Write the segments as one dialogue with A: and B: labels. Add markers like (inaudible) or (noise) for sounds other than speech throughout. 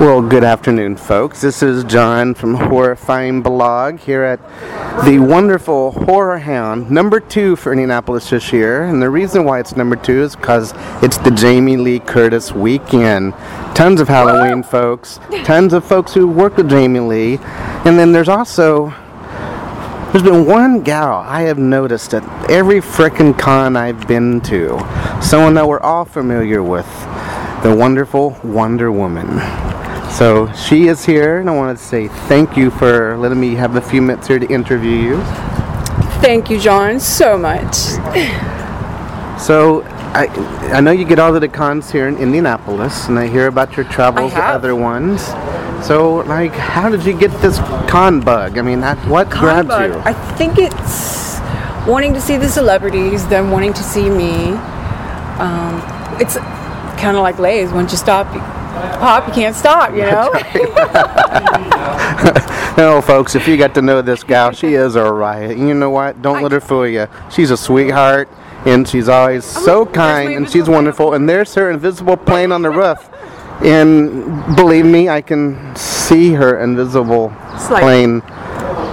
A: Well, good afternoon, folks. This is John from Horrifying Blog here at the wonderful HorrorHound, number two for Indianapolis this year. And the reason why it's number two is because it's the Jamie Lee Curtis weekend. Tons of Halloween folks, tons of folks who work with Jamie Lee. And then there's also there's been one gal I have noticed at every frickin' con I've been to. Someone that we're all familiar with. The wonderful Wonder Woman. So she is here, and I want to say thank you for letting me have a few minutes here to interview you.
B: Thank you, John, so much.
A: So I, I know you get all of the cons here in Indianapolis, and I hear about your travels to other ones. So, like, how did you get this con bug? I mean, that, what grabbed
B: But
A: you?
B: I think it's wanting to see the celebrities, them wanting to see me. Um, it's kind of like Lay's. Once you stop, pop, you can't stop, you know?
A: No, (laughs) folks, if you got to know this gal, she is a riot. You know what? Don't let her fool you. She's a sweetheart, and she's always so
B: there's my
A: kind, and she's wonderful. And there's her invisible plane on the roof. And believe me, I can see her invisible
B: Slight.
A: plane.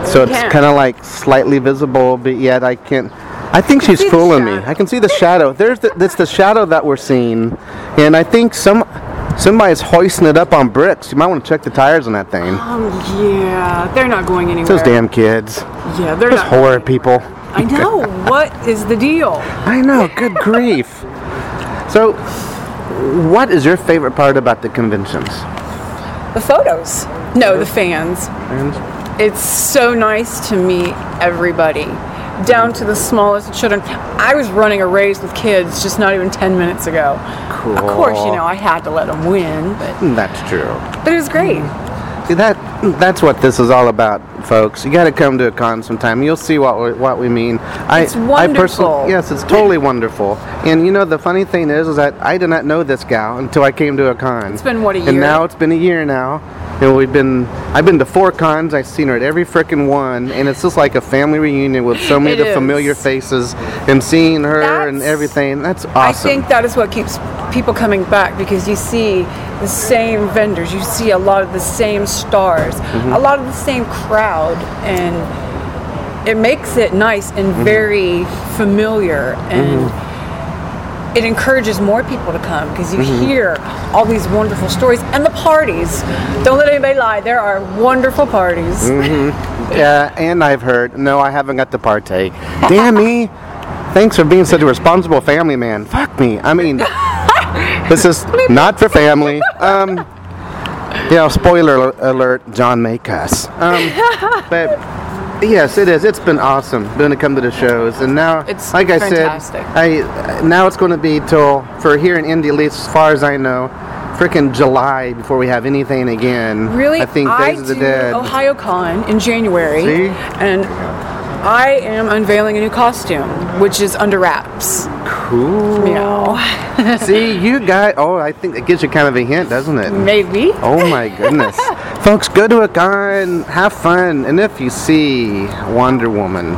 A: So it's kind of like slightly visible, but yet I can't. I think she's fooling me. I can see the shadow. There's the, that's the shadow that we're seeing, and I think some somebody's hoisting it up on bricks. You might want to check the tires on that thing.
B: um, yeah, they're not going anywhere.
A: Those damn kids.
B: Yeah, they're
A: Those
B: not.
A: horror people.
B: I know. what is the deal? (laughs)
A: I know. Good grief. So, what is your favorite part about the conventions?
B: The photos. No, the fans.
A: And
B: It's so nice to meet everybody, down to the smallest children. I was running a race with kids just not even 10 minutes ago.
A: Cool.
B: Of course, you know, I had to let them win, but, mm,
A: That's true.
B: but it was great.
A: See that that's what this is all about, folks. You got to come to a con sometime. You'll see what we, what we mean. I,
B: It's
A: I personally,
B: wonderful.
A: yes, it's totally wonderful. And you know the funny thing is, is that I did not know this gal until I came to a con.
B: It's been, what, a year.
A: And now it's been a year now. And we've been, I've been to four cons. I've seen her at every frickin' one, and it's just like a family reunion with so many of the familiar faces and seeing her and everything. That's awesome.
B: I think that is what keeps people coming back because you see the same vendors, you see a lot of the same stars,
A: Mm-hmm.
B: a lot of the same crowd, and it makes it nice and
A: Mm-hmm.
B: very familiar and. It encourages more people to come because you
A: Mm-hmm.
B: hear all these wonderful stories and the parties. Don't let anybody lie. There are wonderful parties.
A: Mm-hmm. Yeah, and I've heard. No, I haven't got to partake. Damn me! Thanks for being such a responsible family man. Fuck me. I mean, (laughs) this is not for family. Um, you know, spoiler alert: John may cuss. Um, but yes, it is. It's been awesome going to come to the shows, and now,
B: It's
A: like I said, I now it's going to be till for here in Indy, at least as far as I know. Freaking July before we have anything again.
B: Really,
A: I think Days of the Dead.
B: OhioCon in January,
A: See?
B: and I am unveiling a new costume, which is under wraps.
A: Cool.
B: Meow.
A: See, you guys. Oh, I think it gives you kind of a hint, doesn't it?
B: Maybe.
A: Oh my goodness. (laughs) Folks, go to a con, have fun, and if you see Wonder Woman,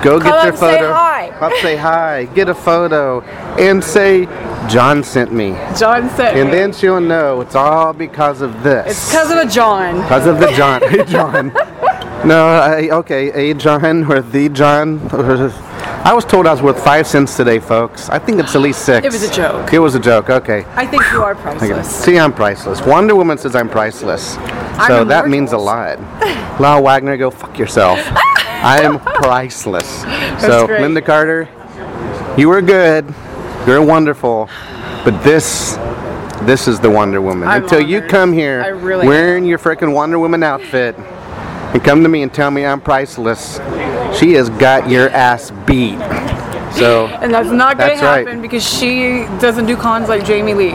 A: go
B: Come
A: get your
B: and say
A: photo.
B: hi.
A: Up, say hi, get a photo, and say, John sent me.
B: John sent
A: And then she'll know it's all because of this.
B: it's because of a John.
A: Because of the John. (laughs) Hey, John. No, I, okay, a John or the John. (laughs) I was told I was worth five cents today, folks. I think it's at least (gasps) six.
B: It was a joke.
A: It was a joke. Okay.
B: I think you are (sighs) priceless.
A: See, I'm priceless. Wonder Woman says I'm priceless. So that means a lot. (laughs) Lyle Waggoner, go fuck yourself. (laughs) I am priceless. so,
B: great.
A: Lynda Carter, you were good. You're wonderful. But this, this is the Wonder Woman.
B: I'm
A: Until you come here
B: really
A: wearing your freaking Wonder Woman outfit and come to me and tell me I'm priceless, she has got your ass beat. So,
B: And that's not going to
A: That's right.
B: happen because she doesn't do cons like Jamie Lee.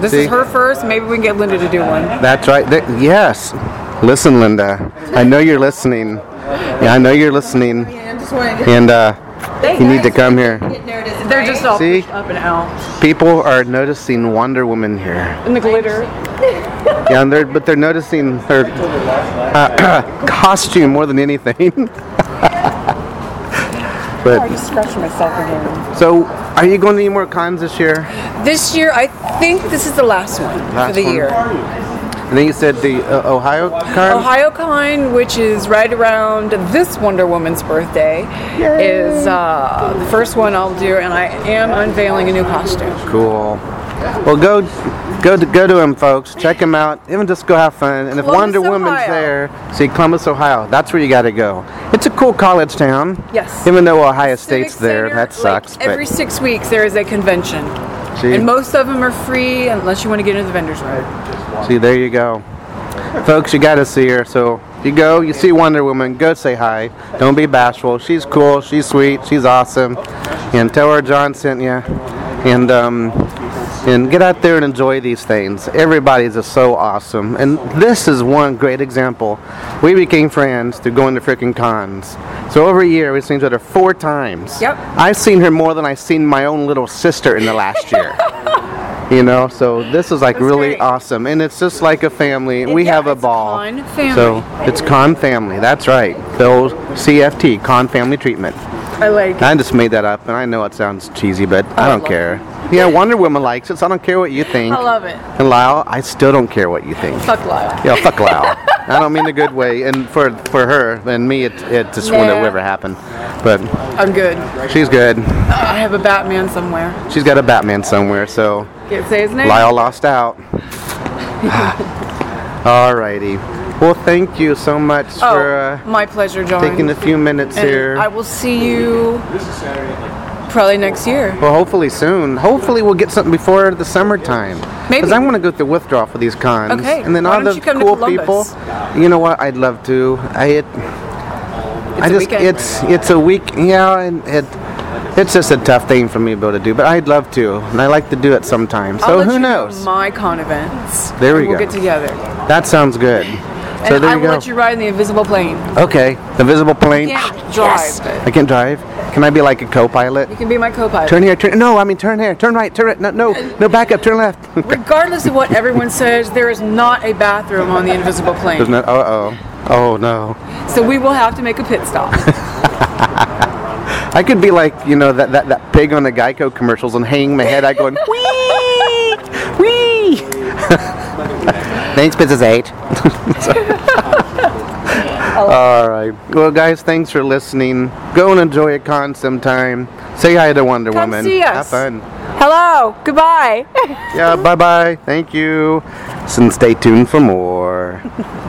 B: This
A: See?
B: is her first. Maybe we can get Lynda to do one.
A: That's right. Th- yes. Listen, Lynda. I know you're listening. Yeah, I know you're listening. And uh, You need to come here.
B: They're just all
A: See?
B: up and out
A: People are noticing Wonder Woman here.
B: in the glitter. (laughs)
A: Yeah, and they're, but they're noticing her uh, (clears throat) costume more than anything. (laughs)
B: I
A: but
B: just scratched myself again.
A: so, are you going to any more cons this year?
B: This year, I think this is the last one
A: Last
B: for the
A: one?
B: year.
A: And then you said the uh, Ohio con.
B: Ohio Con, which is right around this Wonder Woman's birthday, is uh, the first one I'll do, and I am unveiling a new costume.
A: Cool. Well, go, go to go to him, folks. Check him out. Even just go have fun. And if
B: Columbus,
A: Wonder Woman's there, see Columbus, Ohio. That's where you got to go. It's a cool college town.
B: Yes.
A: Even though Ohio
B: Civic
A: State's there,
B: Center,
A: that
B: like,
A: sucks.
B: every six weeks, there is a convention,
A: see,
B: and most of them are free unless you want to get into the vendors room.
A: see, there you go, folks. You got to see her. So you go, you see Wonder Woman. Go say hi. Don't be bashful. She's cool. She's sweet. She's awesome. And tell her John sent you. And um, and get out there and enjoy these things. Everybody's just so awesome. And this is one great example. We became friends through going to freaking cons. So over a year, we've seen each other four times.
B: Yep.
A: I've seen her more than I've seen my own little sister in the last (laughs) year. You know, so this is like really
B: great.
A: awesome, and it's just like a family. we
B: yeah,
A: have a ball.
B: con family.
A: So it's con family. That's right. The old CFT, con family treatment.
B: I like.
A: I just made that up, and I know it sounds cheesy, but I don't
B: love
A: care. Yeah, Wonder Woman likes it, so I don't care what you think.
B: I love it.
A: And Lyle, I still don't care what you think.
B: Fuck Lyle.
A: Yeah, fuck Lyle. (laughs) I don't mean the good way, and for for her and me, it it just wouldn't have ever happened. But
B: I'm good.
A: she's good.
B: I have a Batman somewhere.
A: She's got a Batman somewhere, so
B: Can't say his name.
A: Lyle lost out. (laughs) Alrighty. Well, thank you so much
B: Oh,
A: for uh,
B: my pleasure, John.
A: taking a few minutes
B: And
A: here.
B: I will see you probably next year.
A: Well, hopefully soon. Hopefully we'll get something before the summertime.
B: Maybe.
A: Because I want to go through withdrawal for these cons.
B: Okay,
A: And then
B: why
A: all the
B: you come to
A: cool people. You know what? I'd love to. I it, I just
B: weekend.
A: it's it's a week. Yeah, and it it's just a tough thing for me to be able to do. But I'd love to, and I like to do it sometimes.
B: I'll
A: So who knows?
B: Know my con events.
A: There we
B: and We'll
A: go.
B: get together.
A: That sounds good.
B: And
A: so there
B: I
A: you
B: will
A: go.
B: let you ride in the invisible plane.
A: okay, the visible plane.
B: You can't drive, but
A: I can't drive. Can I be like a co-pilot?
B: you can be my co-pilot.
A: Turn here, turn. No, I mean turn here, turn right, turn right. No, no, no, back up, turn left. (laughs)
B: Regardless of what everyone says, there is not a bathroom on the invisible plane.
A: There's no. Uh oh. Oh no.
B: So we will have to make a pit stop. (laughs)
A: I could be like, you know, that, that, that pig on the Geico commercials and hanging my head out going, wee, wee. Thanks, Mrs. H. Oh. All right. Well, guys, thanks for listening. Go and enjoy a con sometime. Say hi to Wonder
B: Come
A: Woman.
B: see us.
A: Have fun.
B: Hello. Goodbye.
A: Yeah, bye bye. Thank you. And stay tuned for more. (laughs)